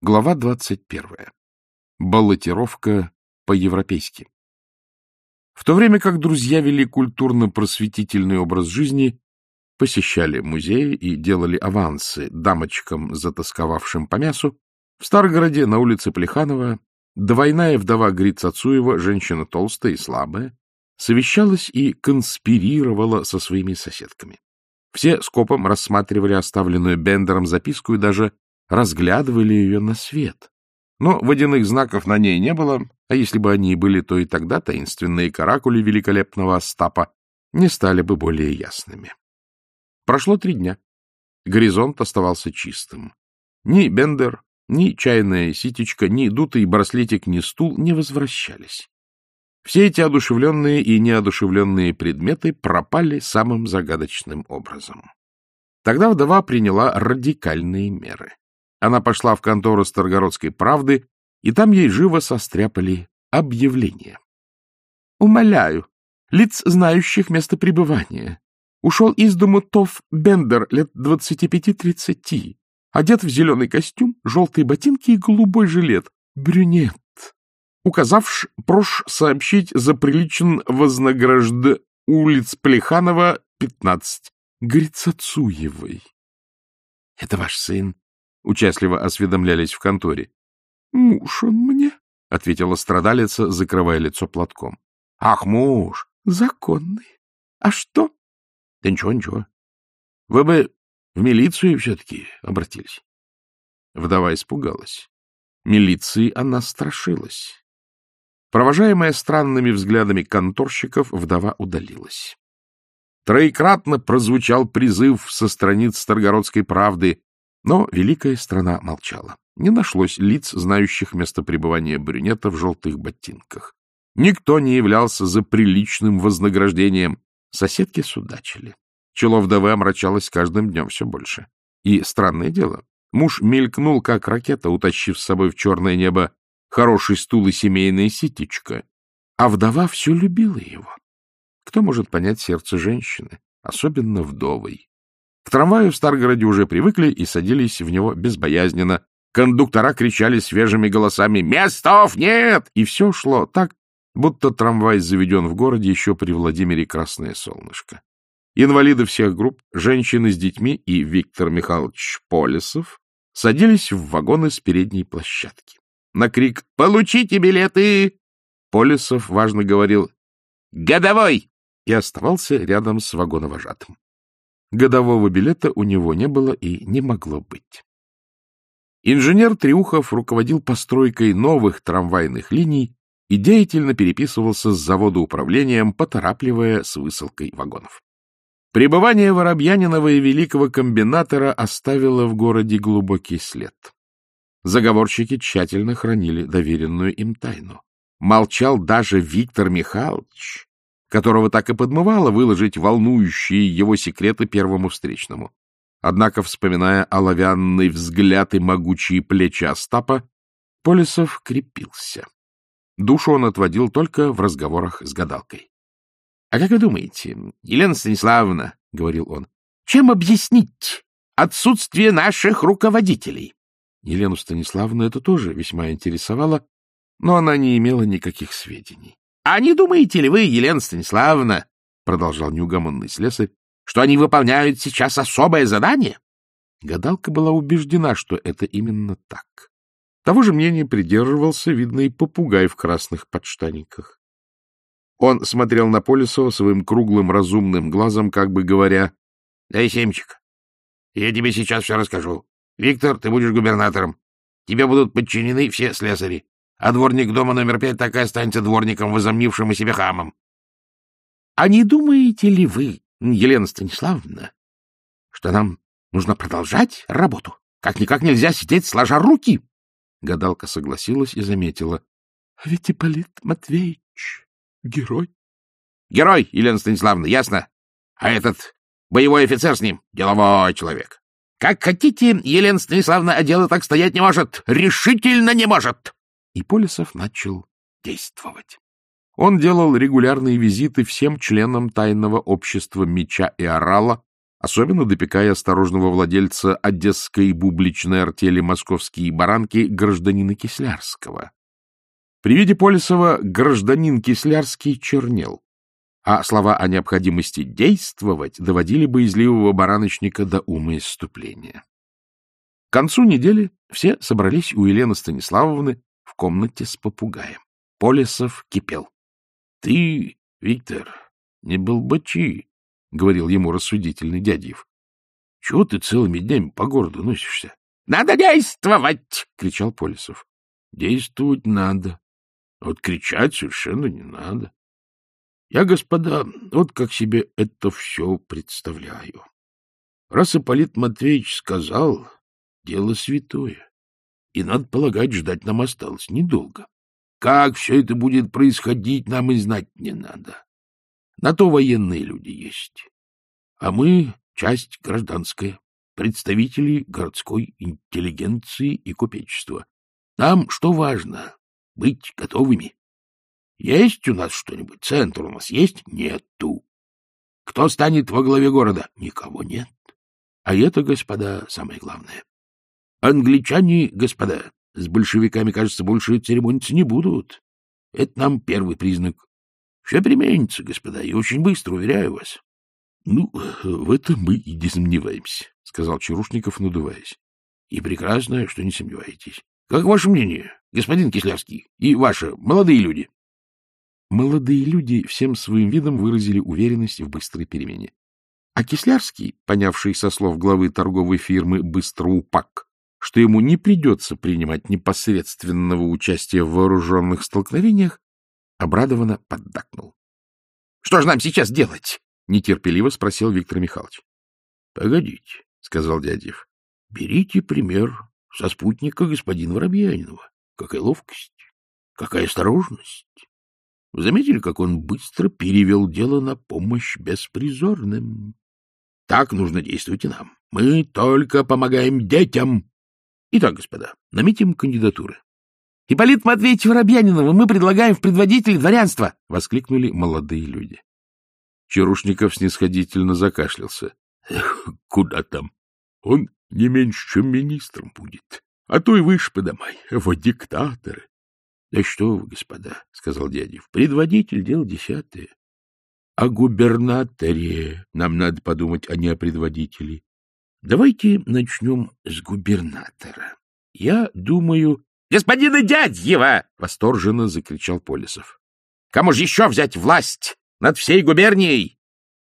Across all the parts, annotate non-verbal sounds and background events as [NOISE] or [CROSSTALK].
Глава 21. Баллотировка по-европейски. В то время как друзья вели культурно-просветительный образ жизни, посещали музеи и делали авансы дамочкам, затасковавшим по мясу, в Старгороде на улице Плеханова двойная вдова Грицацуева, женщина толстая и слабая, совещалась и конспирировала со своими соседками. Все скопом рассматривали оставленную Бендером записку и даже разглядывали ее на свет. Но водяных знаков на ней не было, а если бы они были, то и тогда таинственные каракули великолепного Остапа не стали бы более ясными. Прошло три дня. Горизонт оставался чистым. Ни Бендер, ни чайная ситечка, ни дутый браслетик, ни стул не возвращались. Все эти одушевленные и неодушевленные предметы пропали самым загадочным образом. Тогда вдова приняла радикальные меры. Она пошла в контору Старгородской правды, и там ей живо состряпали объявление. «Умоляю, лиц, знающих место пребывания. Ушел из дому Тоф Бендер лет двадцати пяти-тридцати, одет в зеленый костюм, желтые ботинки и голубой жилет, брюнет. Указавш, прош сообщить за приличен вознагражд улиц Плеханова, пятнадцать, Грицацуевой. — Это ваш сын? — участливо осведомлялись в конторе. — Муж он мне, — ответила страдалица, закрывая лицо платком. — Ах, муж! — Законный. А что? — Да ничего, ничего. Вы бы в милицию все-таки обратились. Вдова испугалась. Милиции она страшилась. Провожаемая странными взглядами конторщиков, вдова удалилась. Троекратно прозвучал призыв со страниц Старгородской правды но великая страна молчала. Не нашлось лиц, знающих место пребывания брюнета в желтых ботинках. Никто не являлся за приличным вознаграждением. Соседки судачили. Чело вдовы омрачалось каждым днем все больше. И, странное дело, муж мелькнул, как ракета, утащив с собой в черное небо хороший стул и семейная ситечка, а вдова все любила его. Кто может понять сердце женщины, особенно вдовой? К трамваю в Старгороде уже привыкли и садились в него безбоязненно. Кондуктора кричали свежими голосами «Местов нет!» И все шло так, будто трамвай заведен в городе еще при Владимире Красное Солнышко. Инвалиды всех групп, женщины с детьми и Виктор Михайлович Полесов садились в вагоны с передней площадки. На крик «Получите билеты!» Полесов важно говорил «Годовой!» и оставался рядом с вагоновожатым. Годового билета у него не было и не могло быть. Инженер Триухов руководил постройкой новых трамвайных линий и деятельно переписывался с заводоуправлением, поторапливая с высылкой вагонов. Пребывание Воробьянинова и великого комбинатора оставило в городе глубокий след. Заговорщики тщательно хранили доверенную им тайну. Молчал даже Виктор Михайлович, которого так и подмывало выложить волнующие его секреты первому встречному. Однако, вспоминая оловянный взгляд и могучие плечи Остапа, Полисов крепился. Душу он отводил только в разговорах с гадалкой. — А как вы думаете, Елена Станиславовна, — говорил он, — чем объяснить отсутствие наших руководителей? Елену Станиславовну это тоже весьма интересовало, но она не имела никаких сведений. А не думаете ли вы, Елена Станиславовна, — продолжал неугомонный слесарь, — что они выполняют сейчас особое задание? Гадалка была убеждена, что это именно так. Того же мнения придерживался, видно, и попугай в красных подштаниках. Он смотрел на Полисова своим круглым разумным глазом, как бы говоря, — Дай семечек, я тебе сейчас все расскажу. Виктор, ты будешь губернатором. Тебе будут подчинены все слесари а дворник дома номер пять так и останется дворником, возомнившим о себе хамом. — А не думаете ли вы, Елена Станиславовна, что нам нужно продолжать работу? Как-никак нельзя сидеть сложа руки. Гадалка согласилась и заметила. — А ведь Ипполит Матвеевич — герой. — Герой, Елена Станиславовна, ясно? А этот боевой офицер с ним — деловой человек. Как хотите, Елена Станиславовна, а дело так стоять не может. Решительно не может и Полисов начал действовать. Он делал регулярные визиты всем членам тайного общества меча и орала, особенно допекая осторожного владельца одесской бубличной артели «Московские баранки» гражданина Кислярского. При виде Полисова гражданин Кислярский чернел, а слова о необходимости действовать доводили боязливого бараночника до ума исступления. К концу недели все собрались у Елены Станиславовны комнате с попугаем. Полисов кипел. — Ты, Виктор, не был бочи, — говорил ему рассудительный дядьев. — Чего ты целыми днями по городу носишься? — Надо действовать! — кричал Полисов. — Действовать надо. Вот кричать совершенно не надо. Я, господа, вот как себе это все представляю. Раз Ипполит Матвеевич сказал, дело святое, и, надо полагать, ждать нам осталось недолго. Как все это будет происходить, нам и знать не надо. На то военные люди есть. А мы — часть гражданская, представители городской интеллигенции и купечества. Нам что важно? Быть готовыми. Есть у нас что-нибудь? Центр у нас есть? Нету. Кто станет во главе города? Никого нет. А это, господа, самое главное. Англичане, господа, с большевиками, кажется, больше церемониться не будут. Это нам первый признак. Все переменится, господа, и очень быстро, уверяю вас. — Ну, в этом мы и не сомневаемся, — сказал Чарушников, надуваясь. — И прекрасно, что не сомневаетесь. Как ваше мнение, господин Кислявский, и ваши молодые люди? Молодые люди всем своим видом выразили уверенность в быстрой перемене. А Кислярский, понявший со слов главы торговой фирмы «Быстроупак», что ему не придется принимать непосредственного участия в вооруженных столкновениях, обрадованно поддакнул. — Что же нам сейчас делать? — нетерпеливо спросил Виктор Михайлович. — Погодите, — сказал Дядев. — Берите пример со спутника господина Воробьянинова. Какая ловкость, какая осторожность. Вы заметили, как он быстро перевел дело на помощь беспризорным? Так нужно действовать и нам. Мы только помогаем детям. Итак, господа, наметим кандидатуры. — Ипполит Матвеевич Воробьянинова мы предлагаем в предводители дворянства! — воскликнули молодые люди. Чарушников снисходительно закашлялся. [LAUGHS] — Куда там? Он не меньше, чем министром будет, а то и выше подамай, [LAUGHS] во диктаторы. — Да что вы, господа, — сказал дядев, — предводитель дел десятое. О губернаторе нам надо подумать, а не о предводителе. Давайте начнем с губернатора. Я думаю, — Господина Дядьева! — восторженно закричал Полисов. — Кому же еще взять власть над всей губернией?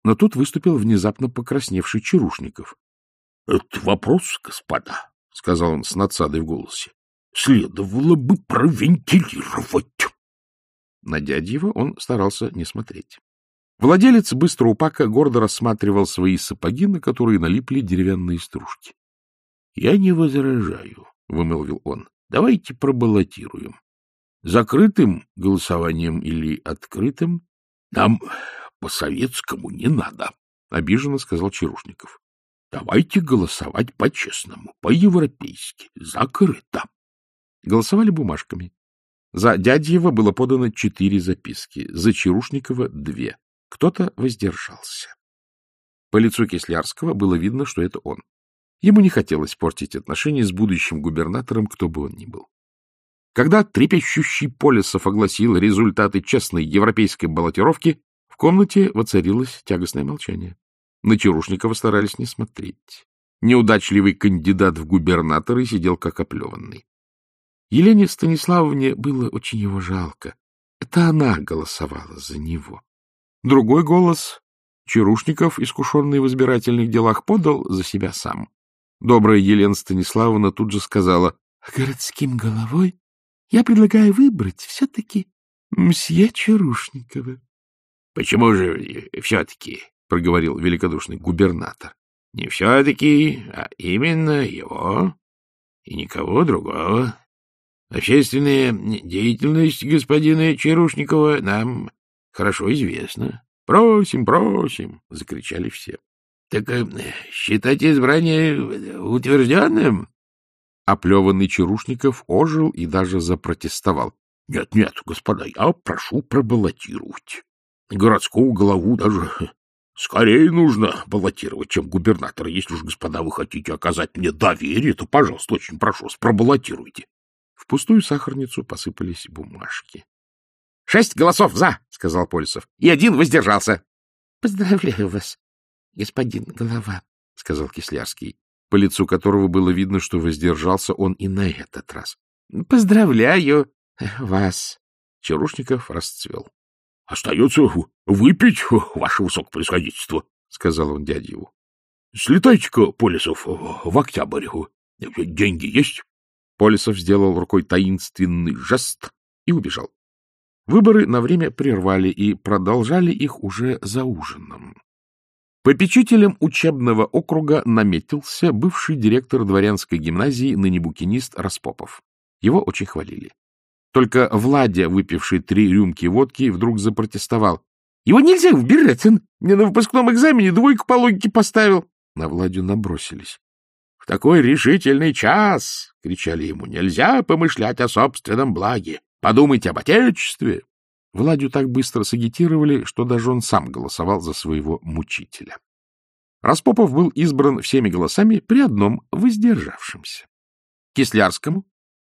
Но тут выступил внезапно покрасневший Чарушников. — Это вопрос, господа, — сказал он с надсадой в голосе. — Следовало бы провентилировать. На Дядьева он старался не смотреть. Владелец быстроупака гордо рассматривал свои сапоги, на которые налипли деревянные стружки. — Я не возражаю, — вымолвил он. Давайте пробаллотируем. Закрытым голосованием или открытым? Нам по-советскому не надо, — обиженно сказал Чарушников. Давайте голосовать по-честному, по-европейски, закрыто. Голосовали бумажками. За Дядьева было подано четыре записки, за Чарушникова — две. Кто-то воздержался. По лицу Кислярского было видно, что это он. Ему не хотелось портить отношения с будущим губернатором, кто бы он ни был. Когда трепещущий Полисов огласил результаты честной европейской баллотировки, в комнате воцарилось тягостное молчание. На Чарушникова старались не смотреть. Неудачливый кандидат в губернаторы сидел как оплеванный. Елене Станиславовне было очень его жалко. Это она голосовала за него. Другой голос Чарушников, искушенный в избирательных делах, подал за себя сам. Добрая Елена Станиславовна тут же сказала, — Городским головой я предлагаю выбрать все-таки мсье Чарушникова. — Почему же все-таки? — проговорил великодушный губернатор. — Не все-таки, а именно его и никого другого. Общественная деятельность господина Чарушникова нам хорошо известна. — Просим, просим! — закричали все. — Так э, считать избрание утвержденным? Оплеванный Чарушников ожил и даже запротестовал. Нет, — Нет-нет, господа, я прошу пробаллотировать. Городскую главу даже Скорее нужно баллотировать, чем губернатор. Если уж, господа, вы хотите оказать мне доверие, то, пожалуйста, очень прошу вас, пробаллотируйте. В пустую сахарницу посыпались бумажки. — Шесть голосов «за», — сказал Полисов, — и один воздержался. — Поздравляю вас, господин голова, — сказал Кислярский, по лицу которого было видно, что воздержался он и на этот раз. — Поздравляю вас. Чарушников расцвел. — Остается выпить, ваше высокопроисходительство, — сказал он дядеву. — Слетайте-ка, Полисов, в октябрь. Деньги есть? Полисов сделал рукой таинственный жест и убежал. Выборы на время прервали и продолжали их уже за ужином. Попечителем учебного округа наметился бывший директор дворянской гимназии, ныне букинист Распопов. Его очень хвалили. Только Владя, выпивший три рюмки водки, вдруг запротестовал. — Его нельзя убирать, он мне на выпускном экзамене двойку по логике поставил. На Владю набросились. — В такой решительный час, — кричали ему, — нельзя помышлять о собственном благе. Подумайте об Отечестве! Владю так быстро сагитировали, что даже он сам голосовал за своего мучителя. Распопов был избран всеми голосами при одном воздержавшемся. Кислярскому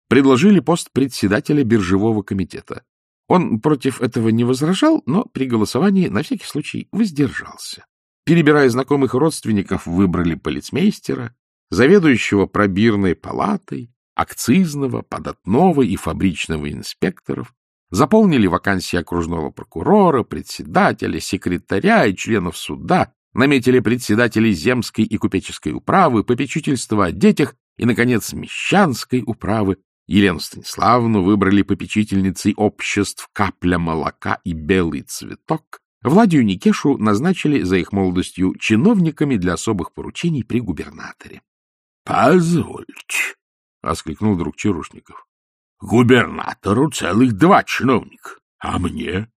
предложили пост председателя биржевого комитета. Он против этого не возражал, но при голосовании на всякий случай воздержался. Перебирая знакомых родственников, выбрали полицмейстера, заведующего пробирной палатой, акцизного, податного и фабричного инспекторов, заполнили вакансии окружного прокурора, председателя, секретаря и членов суда, наметили председателей земской и купеческой управы, попечительства о детях и, наконец, мещанской управы. Елену Станиславовну выбрали попечительницей обществ «Капля молока» и «Белый цветок». Владию Никешу назначили за их молодостью чиновниками для особых поручений при губернаторе. — Позвольте, — воскликнул друг Чарушников. — Губернатору целых два чиновника, а мне?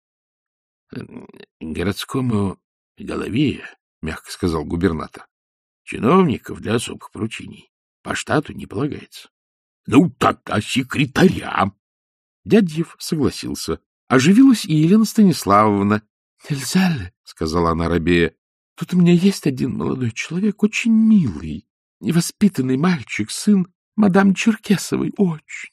— Городскому голове, — мягко сказал губернатор, — чиновников для особых поручений по штату не полагается. — Ну, тогда секретаря. Дядьев согласился. Оживилась и Елена Станиславовна. — Нельзя ли, — сказала она рабея, — тут у меня есть один молодой человек, очень милый, невоспитанный мальчик, сын мадам Черкесовой, очень,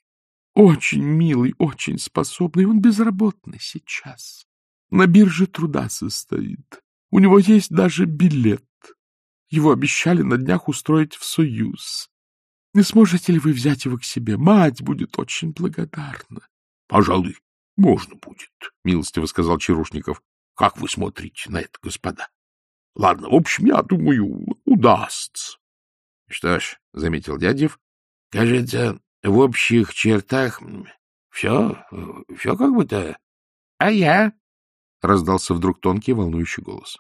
очень милый, очень способный. Он безработный сейчас. На бирже труда состоит. У него есть даже билет. Его обещали на днях устроить в Союз. Не сможете ли вы взять его к себе? Мать будет очень благодарна. — Пожалуй, можно будет, — милостиво сказал Чарушников. — Как вы смотрите на это, господа? Ладно, в общем, я думаю, удастся. — Что ж, — заметил Дядев, — кажется, в общих чертах все, все как будто... — А я? — раздался вдруг тонкий волнующий голос.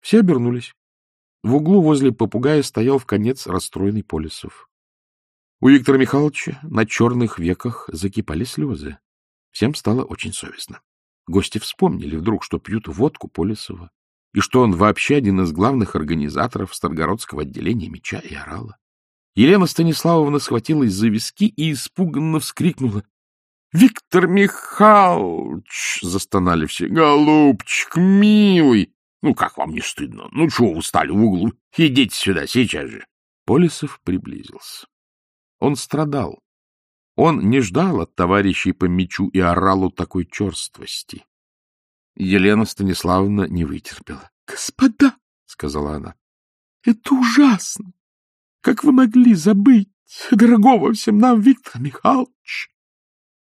Все обернулись. В углу возле попугая стоял в конец расстроенный Полисов. У Виктора Михайловича на черных веках закипали слезы. Всем стало очень совестно. Гости вспомнили вдруг, что пьют водку Полисова, и что он вообще один из главных организаторов Старгородского отделения меча и орала. Елена Станиславовна схватилась за виски и испуганно вскрикнула. — Виктор Михайлович! — застонали все. — Голубчик, милый! Ну, как вам не стыдно? Ну, чего вы стали в углу? Идите сюда, сейчас же. Полисов приблизился. Он страдал. Он не ждал от товарищей по мечу и оралу такой черствости. Елена Станиславовна не вытерпела. — Господа, — сказала она, — это ужасно. Как вы могли забыть дорогого всем нам Виктора Михайловича?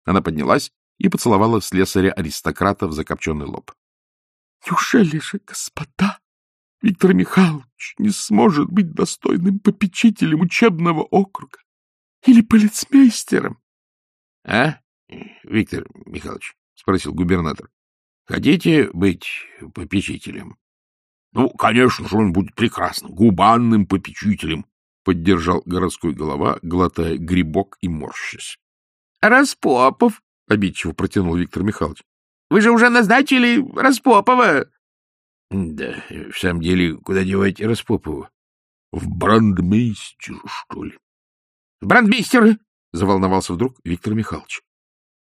Она поднялась и поцеловала слесаря-аристократа в закопченный лоб. — Неужели же, господа, Виктор Михайлович не сможет быть достойным попечителем учебного округа или полицмейстером? — А, Виктор Михайлович? — спросил губернатор. — Хотите быть попечителем? — Ну, конечно же, он будет прекрасным, губанным попечителем, — поддержал городской голова, глотая грибок и морщась. — Распопов, — обидчиво протянул Виктор Михайлович. — Вы же уже назначили Распопова. — Да, в самом деле, куда деваете Распопова? — В брандмейстер, что ли? — В брандмейстеры! — заволновался вдруг Виктор Михайлович.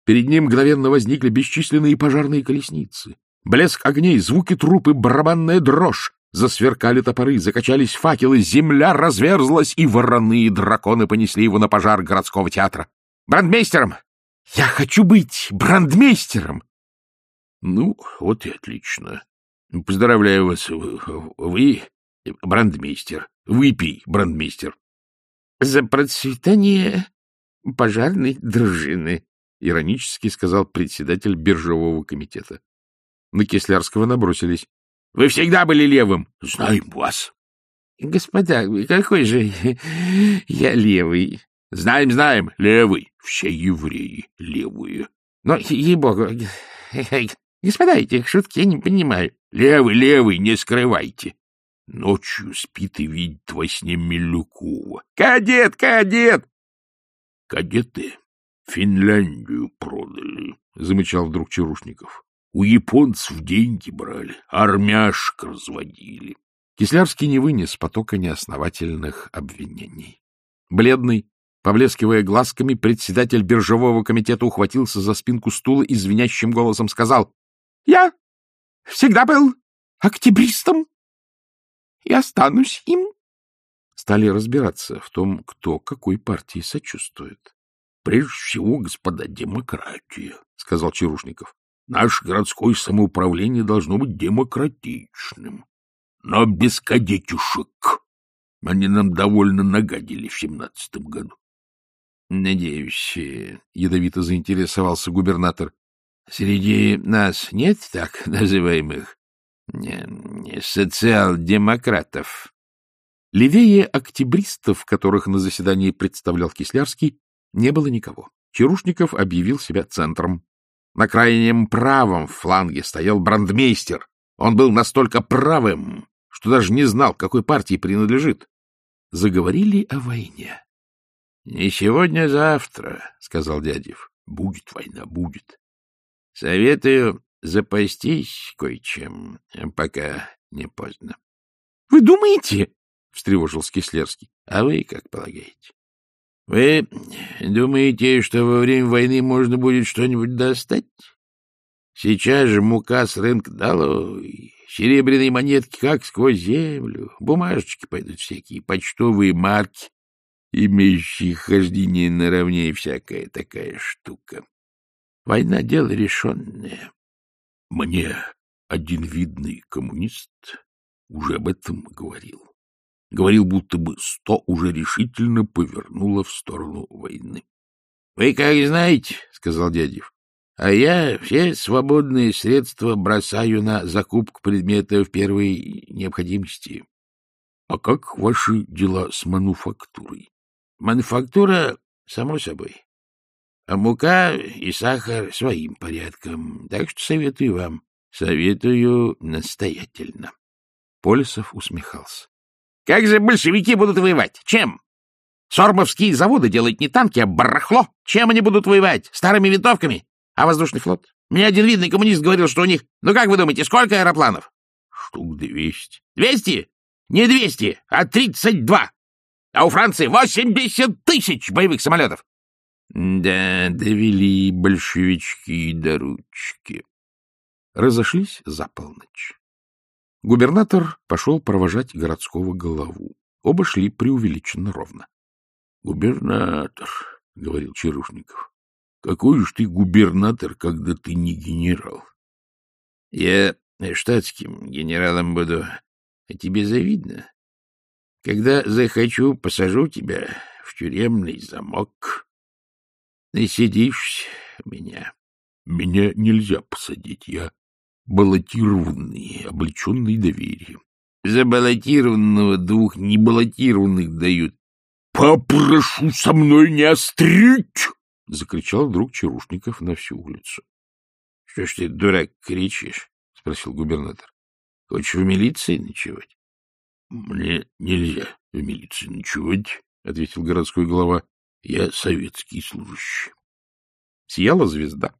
Перед ним мгновенно возникли бесчисленные пожарные колесницы. Блеск огней, звуки трупы, барабанная дрожь. Засверкали топоры, закачались факелы, земля разверзлась, и вороны и драконы понесли его на пожар городского театра. «Брандмейстером! Я хочу быть брандмейстером!» «Ну, вот и отлично. Поздравляю вас. Вы брандмейстер. Выпей, брандмейстер». «За процветание пожарной дружины», — иронически сказал председатель биржевого комитета. На Кислярского набросились. — Вы всегда были левым. — Знаем вас. — Господа, какой же я левый? — Знаем, знаем, левый. Все евреи левые. — Но, ей-богу, господа, этих шутки я не понимаю. — Левый, левый, не скрывайте. Ночью спит и видит во сне Милюкова. — Кадет, кадет! — Кадеты Финляндию продали, — замычал вдруг Чарушников. У японцев деньги брали, армяшек разводили. Кислярский не вынес потока неосновательных обвинений. Бледный, поблескивая глазками, председатель биржевого комитета ухватился за спинку стула и звенящим голосом сказал «Я всегда был октябристом и останусь им». Стали разбираться в том, кто какой партии сочувствует. — Прежде всего, господа, демократия, — сказал Чарушников. Наше городское самоуправление должно быть демократичным, но без кадетюшек. Они нам довольно нагадили в семнадцатом году. — Надеюсь, — ядовито заинтересовался губернатор, — среди нас нет так называемых социал-демократов? Левее октябристов, которых на заседании представлял Кислярский, не было никого. Чарушников объявил себя центром. На крайнем правом фланге стоял брандмейстер. Он был настолько правым, что даже не знал, какой партии принадлежит. Заговорили о войне. — Не сегодня, а завтра, — сказал Дядев. — Будет война, будет. Советую запастись кое-чем, пока не поздно. — Вы думаете? — встревожился Кислерский. — А вы как полагаете? — Вы думаете, что во время войны можно будет что-нибудь достать? Сейчас же мука с рынка долой, серебряные монетки как сквозь землю, бумажечки пойдут всякие, почтовые марки, имеющие хождение наравне и всякая такая штука. Война — дело решенное. Мне один видный коммунист уже об этом говорил. Говорил, будто бы сто уже решительно повернуло в сторону войны. — Вы как знаете, — сказал Дядев, — а я все свободные средства бросаю на закупку предметов первой необходимости. — А как ваши дела с мануфактурой? — Мануфактура, само собой. А мука и сахар своим порядком. Так что советую вам. Советую настоятельно. Полисов усмехался. Как же большевики будут воевать? Чем? Сормовские заводы делают не танки, а барахло. Чем они будут воевать? Старыми винтовками? А воздушный флот? Мне один видный коммунист говорил, что у них... Ну как вы думаете, сколько аэропланов? Штук двести. Двести? Не двести, а тридцать два. А у Франции восемьдесят тысяч боевых самолетов. Да, довели большевички до ручки. Разошлись за полночь. Губернатор пошел провожать городского голову. Оба шли преувеличенно ровно. — Губернатор, — говорил Чарушников, — какой уж ты губернатор, когда ты не генерал? — Я штатским генералом буду. А тебе завидно? Когда захочу, посажу тебя в тюремный замок. Насидишь меня. — Меня нельзя посадить, я баллотированный, облеченный доверием. За баллотированного двух небаллотированных дают. — Попрошу со мной не острить! — закричал вдруг Чарушников на всю улицу. — Что ж ты, дурак, кричишь? — спросил губернатор. — Хочешь в милиции ночевать? — Мне нельзя в милиции ночевать, — ответил городской глава. — Я советский служащий. Сияла звезда.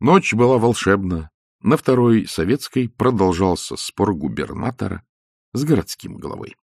Ночь была волшебна, на второй советской продолжался спор губернатора с городским головой.